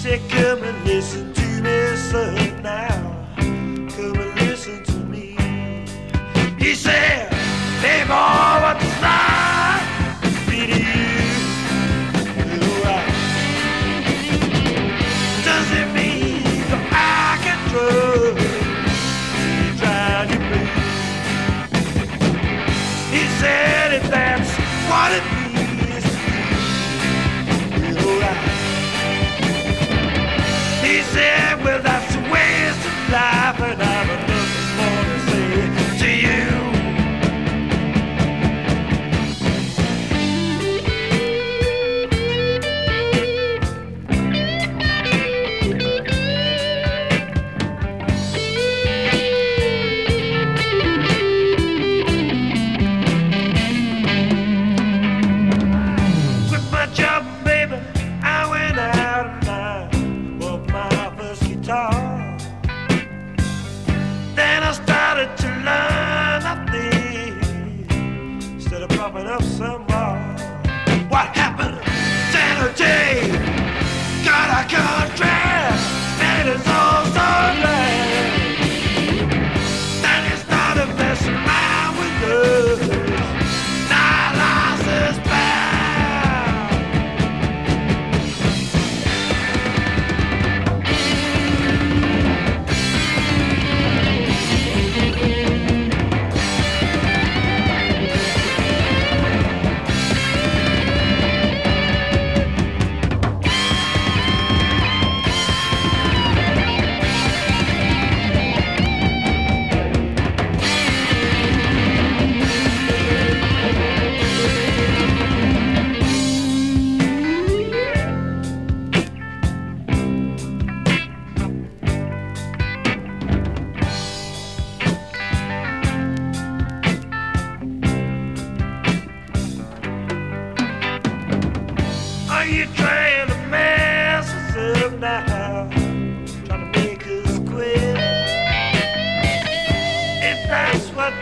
said, Come and listen to me, son, now. Come and listen to me. He said, fly. Somebody. Are you trying to mess us up now? Trying to make us quit? If that's what